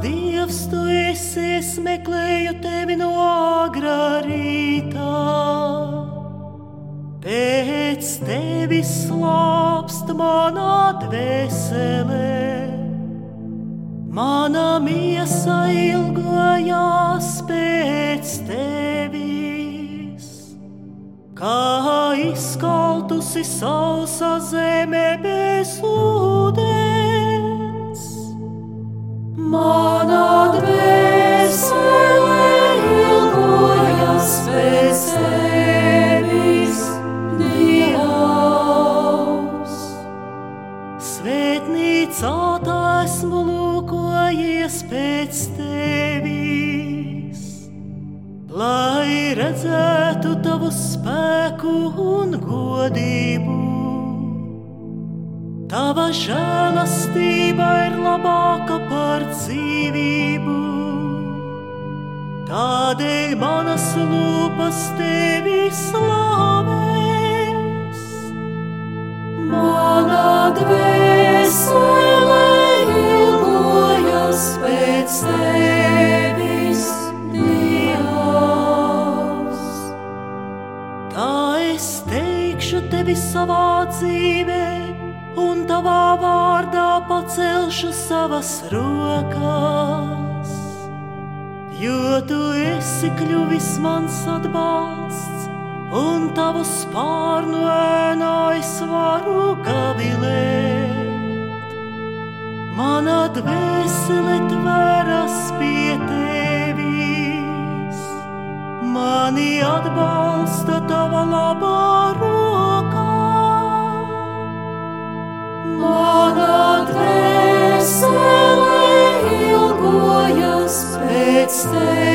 Dievs. Tu esi, es meklēju tevi no agrā rītā. Pēc tevis slāpst manā dvēselē. Mana miesa ilgojās pēc tevis, kā izkaltusi sausa zeme bez ūdens. Mana esmu lūkojies pēc tevis, lai redzētu tavu spēku un godību. Tava žēlastība ir labāka par dzīvību. Tādēļ manas lūpas tevi slavēs. Es teikšu tevi savā dzīvē, un tavā vārdā pacelšu savas rokas. Jo tu esi kļuvis mans atbalsts, un tavu spārnu ēnā es varu gavilēt. Mana dvēsele tveras pie tevis, mani atbalsta tava dvēsele ilgojas pēc tevis,